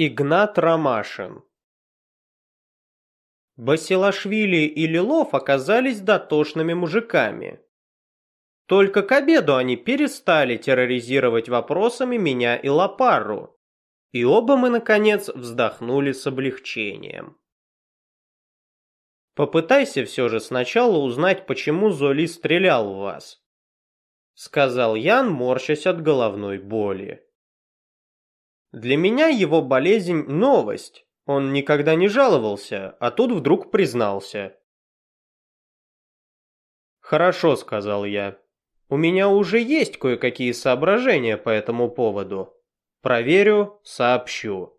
Игнат Ромашин Басилашвили и Лилов оказались дотошными мужиками. Только к обеду они перестали терроризировать вопросами меня и Лапару, и оба мы, наконец, вздохнули с облегчением. Попытайся все же сначала узнать, почему Золи стрелял в вас, сказал Ян, морщась от головной боли. Для меня его болезнь – новость. Он никогда не жаловался, а тут вдруг признался. «Хорошо», – сказал я. «У меня уже есть кое-какие соображения по этому поводу. Проверю, сообщу».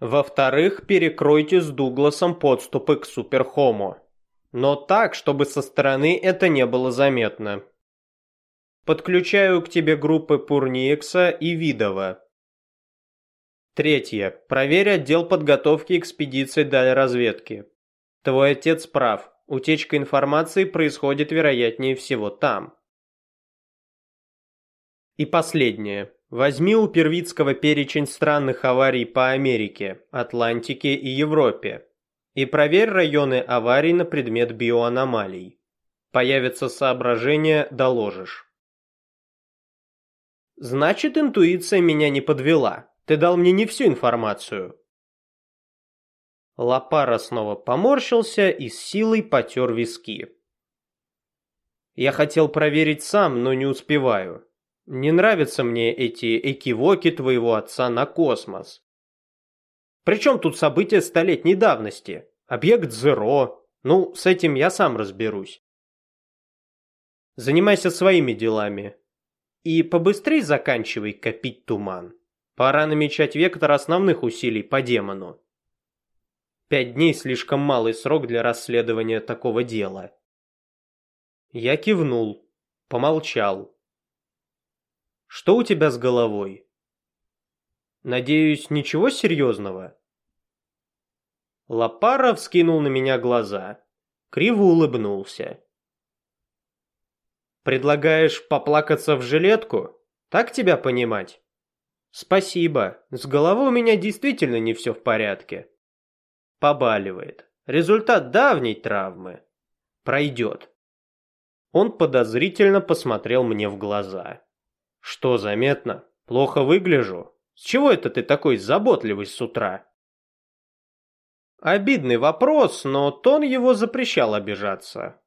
Во-вторых, перекройте с Дугласом подступы к Суперхому. Но так, чтобы со стороны это не было заметно. Подключаю к тебе группы Пурниекса и Видова. Третье. Проверь отдел подготовки экспедиции разведки. Твой отец прав. Утечка информации происходит вероятнее всего там. И последнее. Возьми у Первицкого перечень странных аварий по Америке, Атлантике и Европе и проверь районы аварий на предмет биоаномалий. Появятся соображения, доложишь. Значит, интуиция меня не подвела. Ты дал мне не всю информацию. Лапара снова поморщился и с силой потер виски. Я хотел проверить сам, но не успеваю. Не нравятся мне эти экивоки твоего отца на космос. Причем тут события столетней давности? Объект Зеро. Ну, с этим я сам разберусь. Занимайся своими делами. И побыстрей заканчивай копить туман. Пора намечать вектор основных усилий по демону. Пять дней слишком малый срок для расследования такого дела. Я кивнул, помолчал. Что у тебя с головой? Надеюсь, ничего серьезного? Лапара вскинул на меня глаза. Криво улыбнулся. Предлагаешь поплакаться в жилетку? Так тебя понимать? Спасибо. С головой у меня действительно не все в порядке. Побаливает. Результат давней травмы. Пройдет. Он подозрительно посмотрел мне в глаза. Что заметно? Плохо выгляжу? С чего это ты такой заботливый с утра? Обидный вопрос, но тон его запрещал обижаться.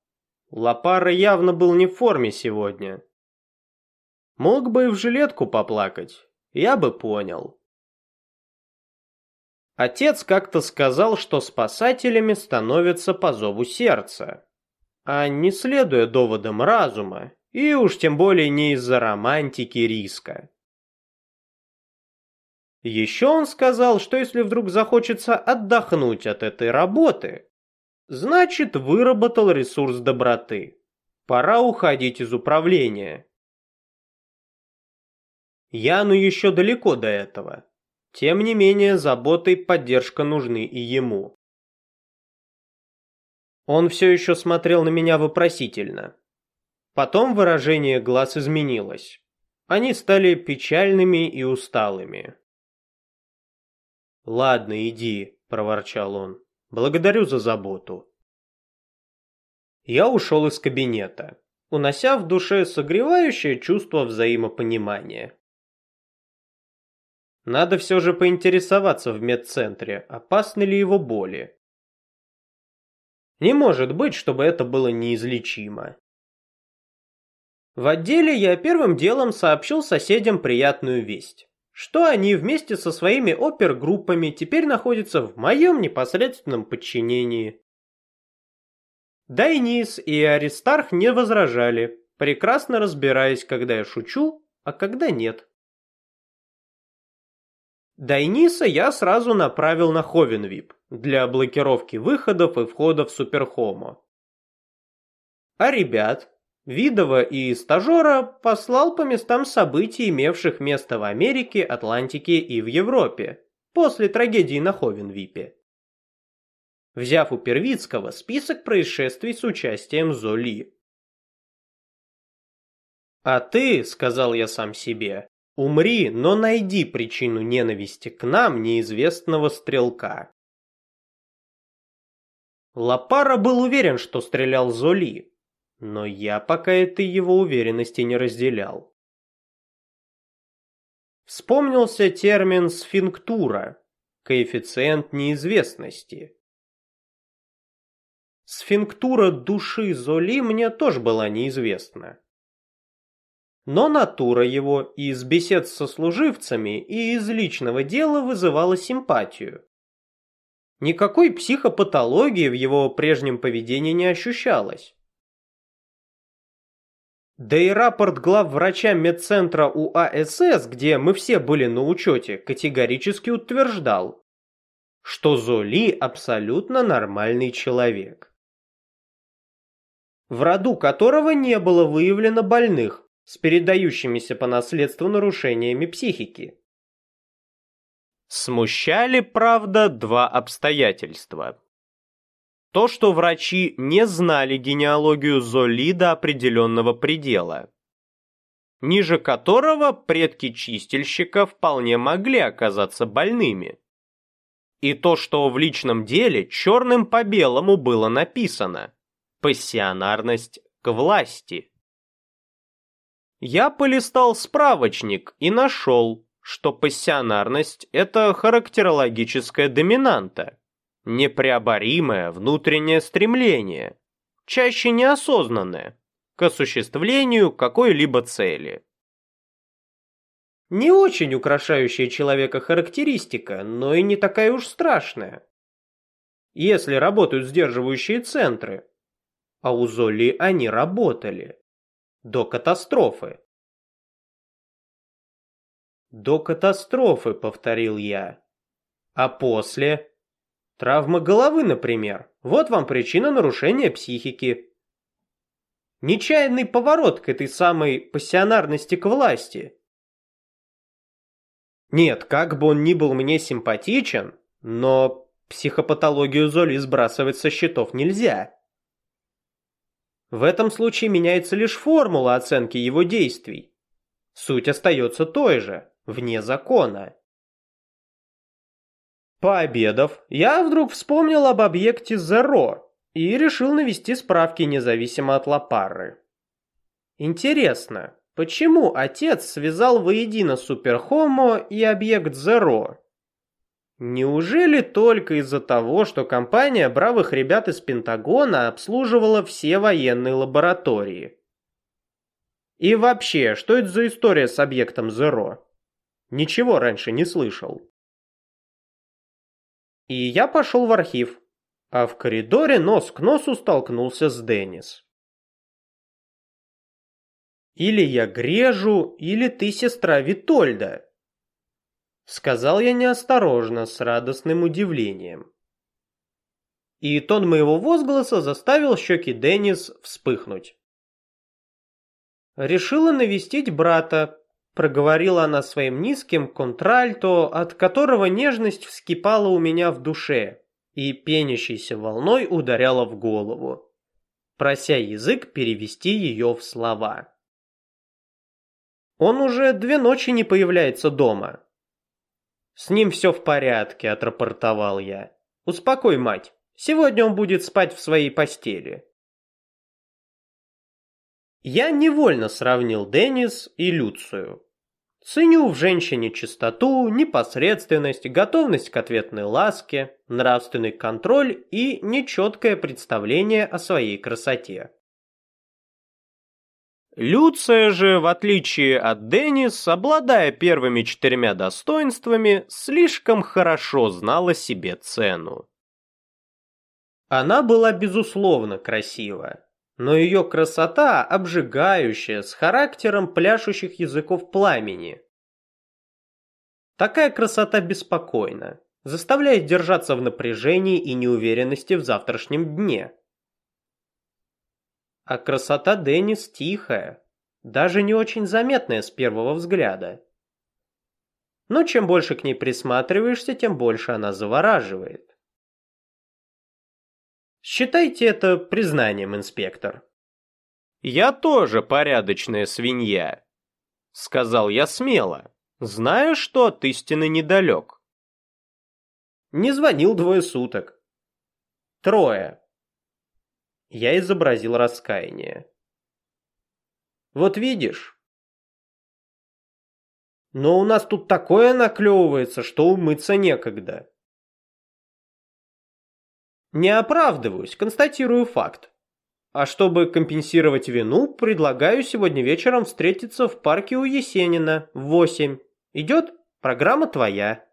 Лапара явно был не в форме сегодня. Мог бы и в жилетку поплакать, я бы понял. Отец как-то сказал, что спасателями становятся по зову сердца, а не следуя доводам разума и уж тем более не из-за романтики риска. Еще он сказал, что если вдруг захочется отдохнуть от этой работы, значит выработал ресурс доброты. Пора уходить из управления. Яну еще далеко до этого. Тем не менее, забота и поддержка нужны и ему. Он все еще смотрел на меня вопросительно. Потом выражение глаз изменилось. Они стали печальными и усталыми. «Ладно, иди», – проворчал он. «Благодарю за заботу». Я ушел из кабинета, унося в душе согревающее чувство взаимопонимания. Надо все же поинтересоваться в медцентре, опасны ли его боли. Не может быть, чтобы это было неизлечимо. В отделе я первым делом сообщил соседям приятную весть, что они вместе со своими опергруппами теперь находятся в моем непосредственном подчинении. Дайнис и Аристарх не возражали, прекрасно разбираясь, когда я шучу, а когда нет. Дайниса я сразу направил на Ховенвип для блокировки выходов и входов Суперхомо. А ребят, Видова и стажера послал по местам событий, имевших место в Америке, Атлантике и в Европе, после трагедии на Ховенвипе. Взяв у Первицкого список происшествий с участием Золи. «А ты, — сказал я сам себе, — Умри, но найди причину ненависти к нам неизвестного стрелка. Лапара был уверен, что стрелял Золи, но я пока этой его уверенности не разделял. Вспомнился термин «сфинктура» – коэффициент неизвестности. Сфинктура души Золи мне тоже была неизвестна. Но натура его и из бесед со служивцами, и из личного дела вызывала симпатию. Никакой психопатологии в его прежнем поведении не ощущалось. Да и рапорт главврача медцентра УАСС, где мы все были на учете, категорически утверждал, что Золи абсолютно нормальный человек в роду которого не было выявлено больных с передающимися по наследству нарушениями психики. Смущали, правда, два обстоятельства. То, что врачи не знали генеалогию Золи до определенного предела, ниже которого предки чистильщика вполне могли оказаться больными. И то, что в личном деле черным по белому было написано – Пассионарность к власти. Я полистал справочник и нашел, что пассионарность – это характерологическая доминанта, непреоборимое внутреннее стремление, чаще неосознанное, к осуществлению какой-либо цели. Не очень украшающая человека характеристика, но и не такая уж страшная. Если работают сдерживающие центры, а у Золи они работали. До катастрофы. До катастрофы, повторил я. А после? Травма головы, например. Вот вам причина нарушения психики. Нечаянный поворот к этой самой пассионарности к власти. Нет, как бы он ни был мне симпатичен, но психопатологию Золи сбрасывать со счетов нельзя. В этом случае меняется лишь формула оценки его действий. Суть остается той же, вне закона. Пообедав, я вдруг вспомнил об объекте Zero и решил навести справки независимо от Лапары. Интересно, почему отец связал воедино Суперхомо и объект Zero? Неужели только из-за того, что компания бравых ребят из Пентагона обслуживала все военные лаборатории? И вообще, что это за история с объектом Zero? Ничего раньше не слышал. И я пошел в архив, а в коридоре нос к носу столкнулся с Деннис. Или я грежу, или ты сестра Витольда. Сказал я неосторожно, с радостным удивлением. И тон моего возгласа заставил щеки Деннис вспыхнуть. «Решила навестить брата», — проговорила она своим низким контральто, от которого нежность вскипала у меня в душе и пенящейся волной ударяла в голову, прося язык перевести ее в слова. «Он уже две ночи не появляется дома», «С ним все в порядке», — отрапортовал я. «Успокой, мать. Сегодня он будет спать в своей постели». Я невольно сравнил Деннис и Люцию. Ценю в женщине чистоту, непосредственность, готовность к ответной ласке, нравственный контроль и нечеткое представление о своей красоте. Люция же, в отличие от Деннис, обладая первыми четырьмя достоинствами, слишком хорошо знала себе цену. Она была безусловно красива, но ее красота обжигающая, с характером пляшущих языков пламени. Такая красота беспокойна, заставляет держаться в напряжении и неуверенности в завтрашнем дне. А красота Деннис тихая, даже не очень заметная с первого взгляда. Но чем больше к ней присматриваешься, тем больше она завораживает. Считайте это признанием, инспектор. Я тоже порядочная свинья. — сказал я смело, зная, что от истины недалек. Не звонил двое суток. Трое. Я изобразил раскаяние. Вот видишь. Но у нас тут такое наклевывается, что умыться некогда. Не оправдываюсь, констатирую факт. А чтобы компенсировать вину, предлагаю сегодня вечером встретиться в парке у Есенина в восемь. Идет? Программа твоя.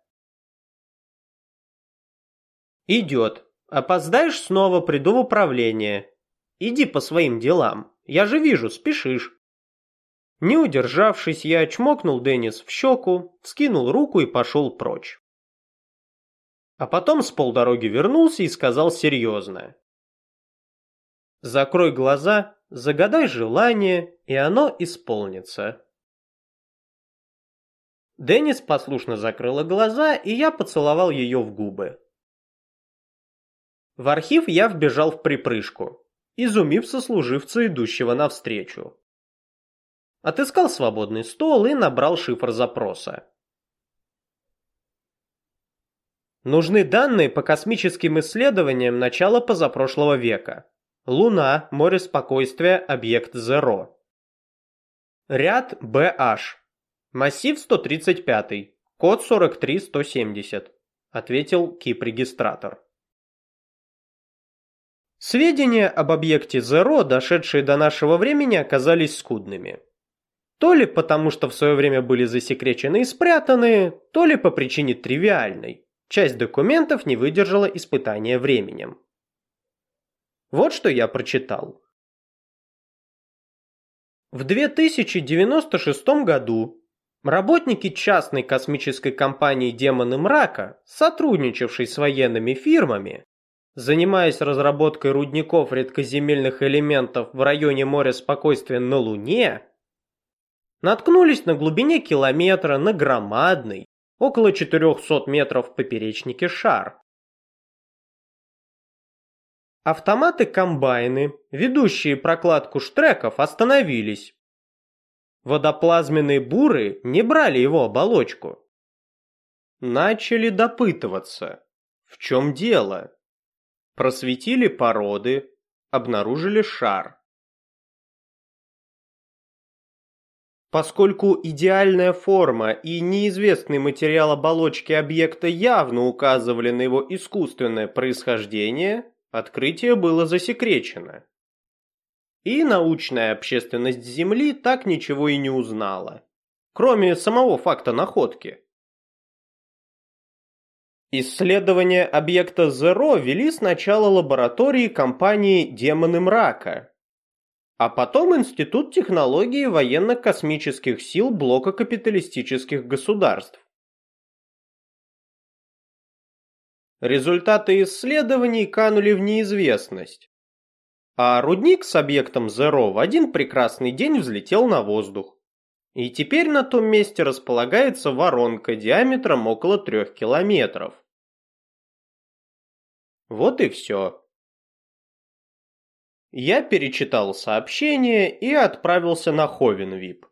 Идет. Опоздаешь снова, приду в управление. Иди по своим делам. Я же вижу, спешишь. Не удержавшись, я чмокнул Деннис в щеку, вскинул руку и пошел прочь. А потом с полдороги вернулся и сказал серьезно. Закрой глаза, загадай желание, и оно исполнится. Деннис послушно закрыла глаза, и я поцеловал ее в губы. В архив я вбежал в припрыжку, изумив сослуживца, идущего навстречу. Отыскал свободный стол и набрал шифр запроса. Нужны данные по космическим исследованиям начала позапрошлого века. Луна, море спокойствия, объект Зеро. Ряд BH. Массив 135. Код 43170. Ответил кип-регистратор. Сведения об объекте Зеро, дошедшие до нашего времени, оказались скудными. То ли потому, что в свое время были засекречены и спрятаны, то ли по причине тривиальной. Часть документов не выдержала испытания временем. Вот что я прочитал. В 2096 году работники частной космической компании «Демоны мрака», сотрудничавшей с военными фирмами, занимаясь разработкой рудников редкоземельных элементов в районе моря спокойствия на Луне, наткнулись на глубине километра на громадный, около 400 метров в поперечнике шар. Автоматы-комбайны, ведущие прокладку штреков, остановились. Водоплазменные буры не брали его оболочку. Начали допытываться, в чем дело. Просветили породы, обнаружили шар. Поскольку идеальная форма и неизвестный материал оболочки объекта явно указывали на его искусственное происхождение, открытие было засекречено. И научная общественность Земли так ничего и не узнала, кроме самого факта находки. Исследование объекта Зеро вели сначала лаборатории компании «Демоны мрака», а потом Институт технологии военно-космических сил блока капиталистических государств. Результаты исследований канули в неизвестность. А рудник с объектом Зеро в один прекрасный день взлетел на воздух. И теперь на том месте располагается воронка диаметром около трех километров. Вот и все. Я перечитал сообщение и отправился на Ховенвип.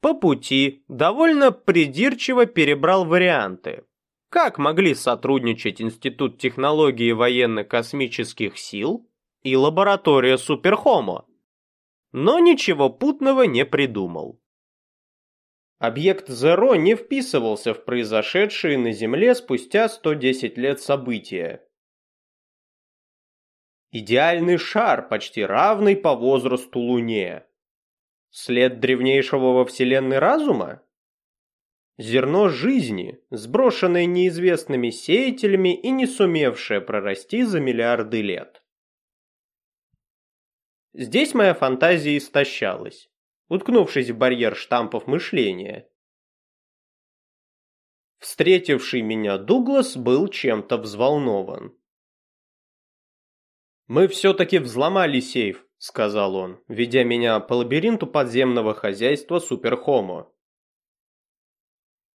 По пути довольно придирчиво перебрал варианты. Как могли сотрудничать Институт технологии военно-космических сил и лаборатория Суперхомо? Но ничего путного не придумал. Объект Зеро не вписывался в произошедшие на Земле спустя 110 лет события. Идеальный шар, почти равный по возрасту Луне. След древнейшего во Вселенной разума? Зерно жизни, сброшенное неизвестными сеятелями и не сумевшее прорасти за миллиарды лет. Здесь моя фантазия истощалась, уткнувшись в барьер штампов мышления. Встретивший меня Дуглас был чем-то взволнован. «Мы все-таки взломали сейф», — сказал он, ведя меня по лабиринту подземного хозяйства Суперхомо.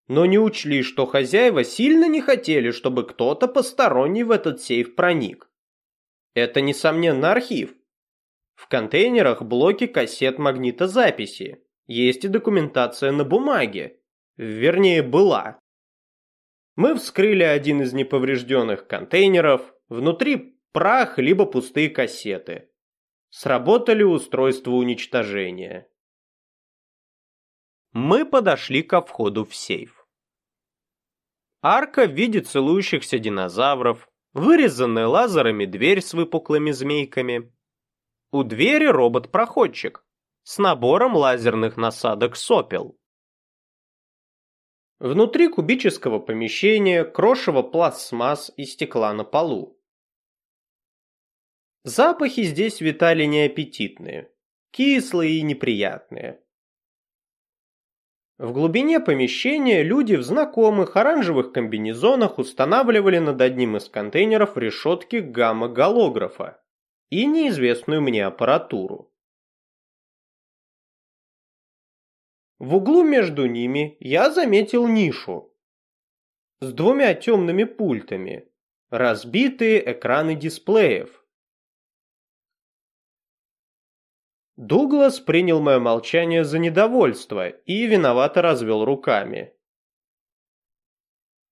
Но не учли, что хозяева сильно не хотели, чтобы кто-то посторонний в этот сейф проник. Это, несомненно, архив. В контейнерах блоки кассет магнитозаписи, Есть и документация на бумаге. Вернее, была. Мы вскрыли один из неповрежденных контейнеров, внутри прах либо пустые кассеты. Сработали устройства уничтожения. Мы подошли ко входу в сейф. Арка в виде целующихся динозавров, вырезанная лазерами дверь с выпуклыми змейками. У двери робот-проходчик с набором лазерных насадок сопел. Внутри кубического помещения крошево пластмасс и стекла на полу. Запахи здесь витали неаппетитные, кислые и неприятные. В глубине помещения люди в знакомых оранжевых комбинезонах устанавливали над одним из контейнеров решетки гамма-голографа и неизвестную мне аппаратуру. В углу между ними я заметил нишу с двумя темными пультами, разбитые экраны дисплеев, Дуглас принял мое молчание за недовольство и виновато развел руками.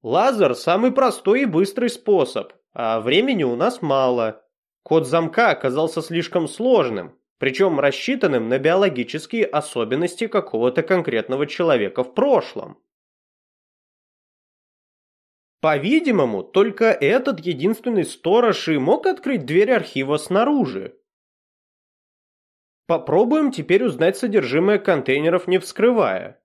Лазер – самый простой и быстрый способ, а времени у нас мало. Код замка оказался слишком сложным, причем рассчитанным на биологические особенности какого-то конкретного человека в прошлом. По-видимому, только этот единственный сторож и мог открыть дверь архива снаружи. Попробуем теперь узнать содержимое контейнеров, не вскрывая.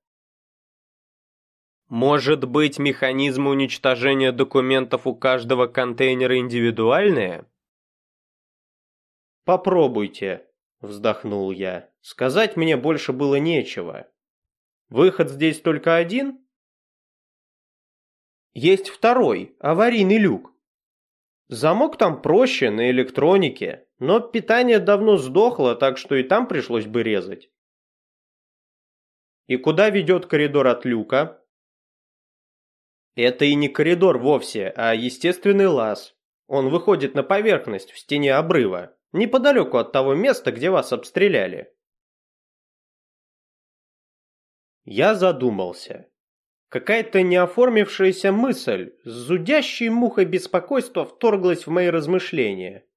Может быть, механизмы уничтожения документов у каждого контейнера индивидуальные? Попробуйте, вздохнул я. Сказать мне больше было нечего. Выход здесь только один? Есть второй, аварийный люк. Замок там проще, на электронике, но питание давно сдохло, так что и там пришлось бы резать. И куда ведет коридор от люка? Это и не коридор вовсе, а естественный лаз. Он выходит на поверхность в стене обрыва, неподалеку от того места, где вас обстреляли. Я задумался. Какая-то неоформившаяся мысль с зудящей мухой беспокойства вторглась в мои размышления.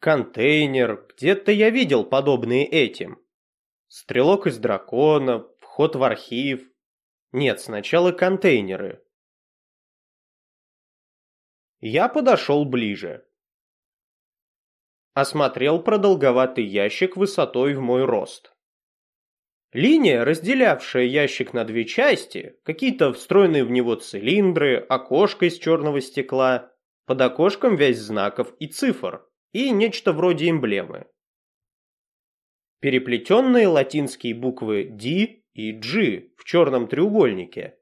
Контейнер, где-то я видел подобные этим. Стрелок из дракона, вход в архив. Нет, сначала контейнеры. Я подошел ближе. Осмотрел продолговатый ящик высотой в мой рост. Линия, разделявшая ящик на две части, какие-то встроенные в него цилиндры, окошко из черного стекла, под окошком вязь знаков и цифр и нечто вроде эмблемы. Переплетенные латинские буквы D и G в черном треугольнике.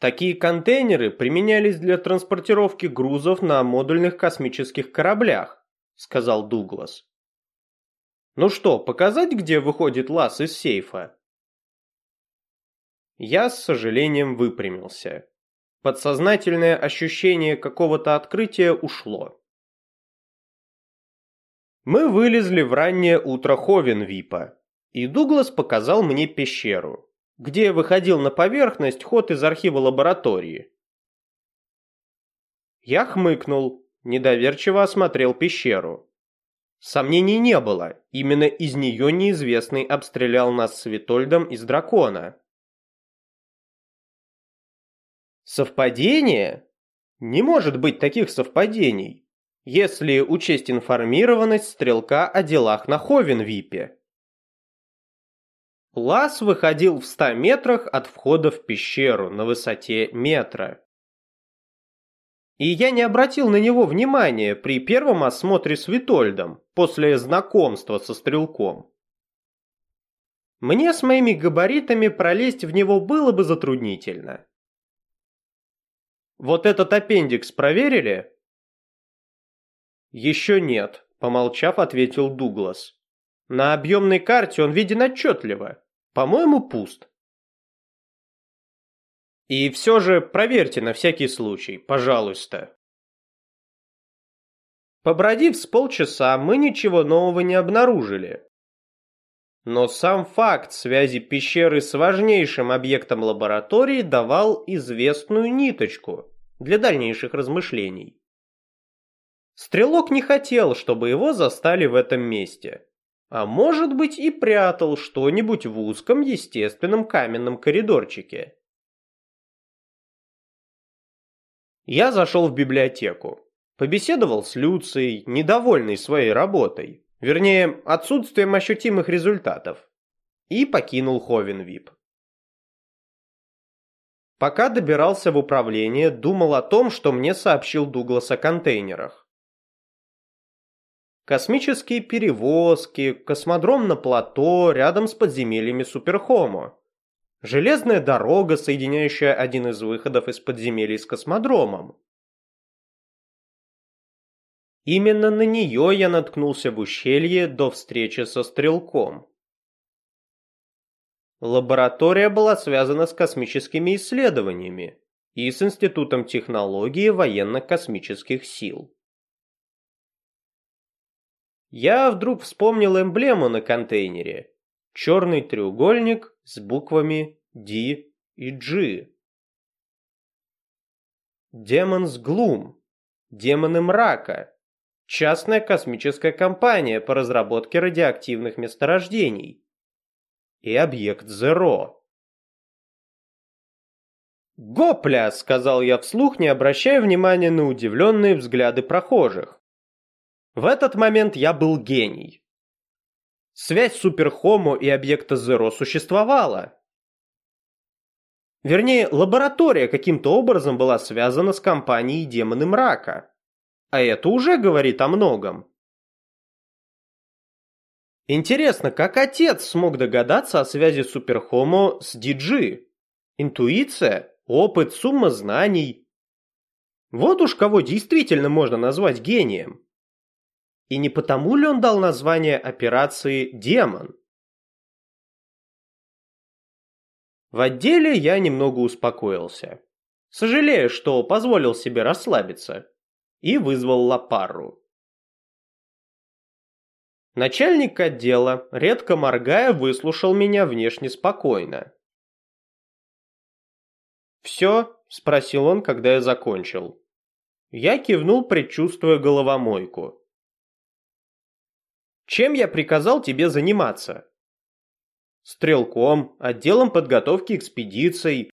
Такие контейнеры применялись для транспортировки грузов на модульных космических кораблях, сказал Дуглас. Ну что, показать, где выходит лаз из сейфа? Я с сожалением выпрямился. Подсознательное ощущение какого-то открытия ушло. Мы вылезли в раннее утро Ховенвипа, и Дуглас показал мне пещеру, где выходил на поверхность ход из архива лаборатории. Я хмыкнул, недоверчиво осмотрел пещеру. Сомнений не было, именно из нее неизвестный обстрелял нас с Витольдом из дракона. Совпадение? Не может быть таких совпадений, если учесть информированность стрелка о делах на Ховенвипе. Лаз выходил в ста метрах от входа в пещеру на высоте метра. И я не обратил на него внимания при первом осмотре с Витольдом, после знакомства со стрелком. Мне с моими габаритами пролезть в него было бы затруднительно. Вот этот аппендикс проверили? Еще нет, помолчав, ответил Дуглас. На объемной карте он виден отчетливо. По-моему, пуст. И все же проверьте на всякий случай, пожалуйста. Побродив с полчаса, мы ничего нового не обнаружили. Но сам факт связи пещеры с важнейшим объектом лаборатории давал известную ниточку для дальнейших размышлений. Стрелок не хотел, чтобы его застали в этом месте. А может быть и прятал что-нибудь в узком естественном каменном коридорчике. Я зашел в библиотеку. Побеседовал с Люцией, недовольной своей работой, вернее, отсутствием ощутимых результатов, и покинул Ховенвип. Пока добирался в управление, думал о том, что мне сообщил Дуглас о контейнерах. Космические перевозки, космодром на плато рядом с подземельями Суперхомо. Железная дорога, соединяющая один из выходов из подземелий с космодромом. Именно на нее я наткнулся в ущелье до встречи со стрелком. Лаборатория была связана с космическими исследованиями и с Институтом технологии военно-космических сил. Я вдруг вспомнил эмблему на контейнере. Черный треугольник с буквами D и G. Демонс Глум. Демоны мрака. Частная космическая компания по разработке радиоактивных месторождений. И объект Зеро. «Гопля!» — сказал я вслух, не обращая внимания на удивленные взгляды прохожих. В этот момент я был гений. Связь Суперхомо и объекта Зеро существовала. Вернее, лаборатория каким-то образом была связана с компанией Демоны Мрака. А это уже говорит о многом. Интересно, как отец смог догадаться о связи Суперхомо с Диджи? Интуиция, опыт, сумма знаний. Вот уж кого действительно можно назвать гением. И не потому ли он дал название операции «Демон»? В отделе я немного успокоился. Сожалею, что позволил себе расслабиться и вызвал Лапару. Начальник отдела, редко моргая, выслушал меня внешне спокойно. «Все?» – спросил он, когда я закончил. Я кивнул, предчувствуя головомойку. «Чем я приказал тебе заниматься?» «Стрелком, отделом подготовки экспедиций.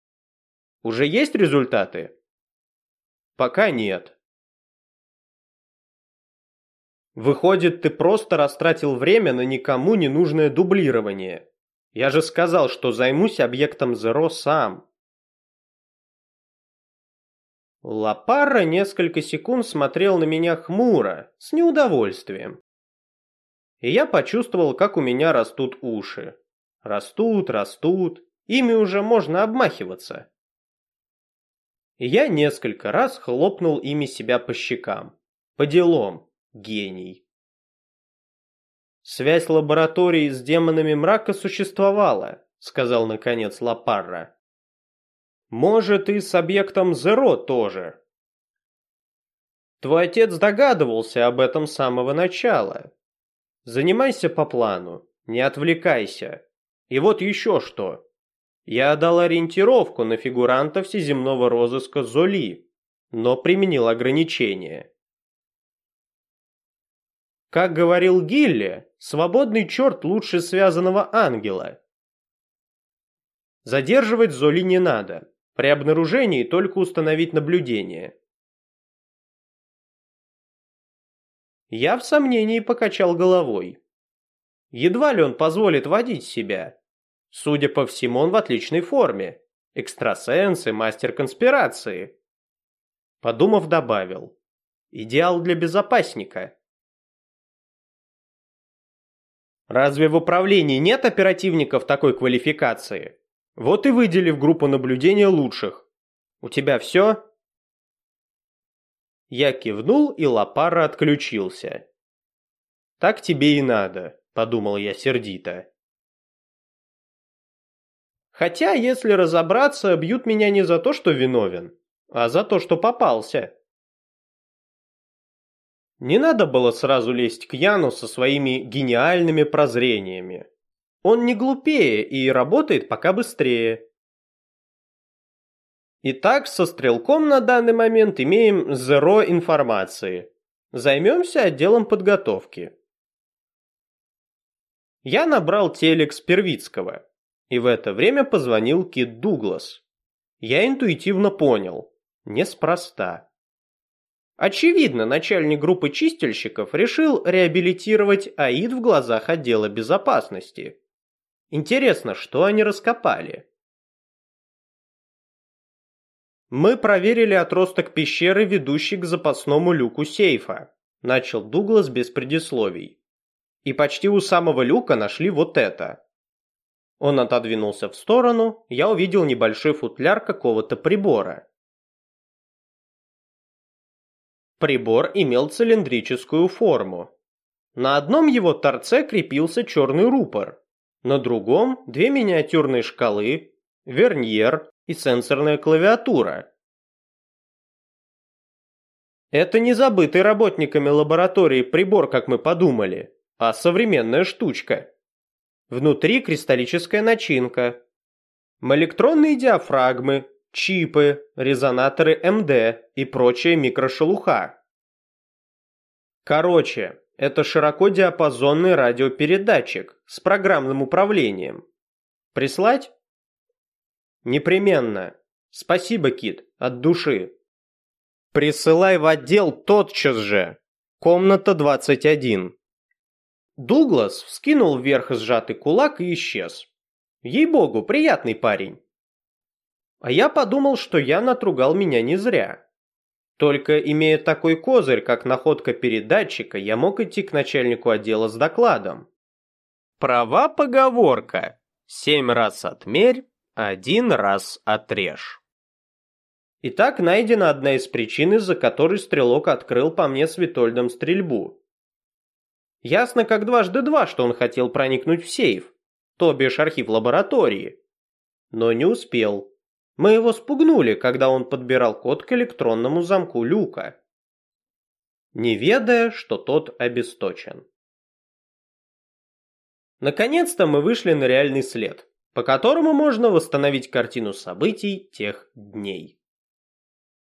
Уже есть результаты?» «Пока нет. Выходит, ты просто растратил время на никому не нужное дублирование. Я же сказал, что займусь объектом Zero сам. Лапара несколько секунд смотрел на меня хмуро, с неудовольствием. И я почувствовал, как у меня растут уши. Растут, растут, ими уже можно обмахиваться. Я несколько раз хлопнул ими себя по щекам. По делам гений. Связь лаборатории с демонами мрака существовала, сказал наконец Лапарра. Может и с объектом Зеро тоже. Твой отец догадывался об этом с самого начала. Занимайся по плану, не отвлекайся. И вот еще что. Я дал ориентировку на фигуранта всеземного розыска Золи, но применил ограничения. Как говорил Гилли, свободный черт лучше связанного ангела. Задерживать Золи не надо. При обнаружении только установить наблюдение. Я в сомнении покачал головой. Едва ли он позволит водить себя. Судя по всему, он в отличной форме. Экстрасенс и мастер конспирации. Подумав, добавил. Идеал для безопасника. Разве в управлении нет оперативников такой квалификации? Вот и выдели в группу наблюдения лучших. У тебя все? Я кивнул, и Лапара отключился. Так тебе и надо, подумал я сердито. Хотя, если разобраться, бьют меня не за то, что виновен, а за то, что попался. Не надо было сразу лезть к Яну со своими гениальными прозрениями. Он не глупее и работает пока быстрее. Итак, со стрелком на данный момент имеем зеро информации. Займемся отделом подготовки. Я набрал телекс Первицкого, и в это время позвонил Кит Дуглас. Я интуитивно понял. Неспроста. Очевидно, начальник группы чистильщиков решил реабилитировать АИД в глазах отдела безопасности. Интересно, что они раскопали? Мы проверили отросток пещеры, ведущий к запасному люку сейфа. Начал Дуглас без предисловий. И почти у самого люка нашли вот это. Он отодвинулся в сторону, я увидел небольшой футляр какого-то прибора. Прибор имел цилиндрическую форму. На одном его торце крепился черный рупор, на другом – две миниатюрные шкалы, верньер и сенсорная клавиатура. Это не забытый работниками лаборатории прибор, как мы подумали, а современная штучка. Внутри кристаллическая начинка. Электронные диафрагмы, чипы, резонаторы МД и прочая микрошелуха. Короче, это широкодиапазонный радиопередатчик с программным управлением. Прислать? Непременно. Спасибо, Кит, от души. Присылай в отдел тотчас же. Комната 21. Дуглас вскинул вверх сжатый кулак и исчез. Ей-богу, приятный парень. А я подумал, что я натругал меня не зря. Только имея такой козырь, как находка передатчика, я мог идти к начальнику отдела с докладом. Права поговорка. Семь раз отмерь, один раз отрежь. Итак, найдена одна из причин, из-за которой стрелок открыл по мне с Витольдом стрельбу. Ясно как дважды два, что он хотел проникнуть в сейф, то бишь архив лаборатории. Но не успел. Мы его спугнули, когда он подбирал код к электронному замку люка, не ведая, что тот обесточен. Наконец-то мы вышли на реальный след, по которому можно восстановить картину событий тех дней.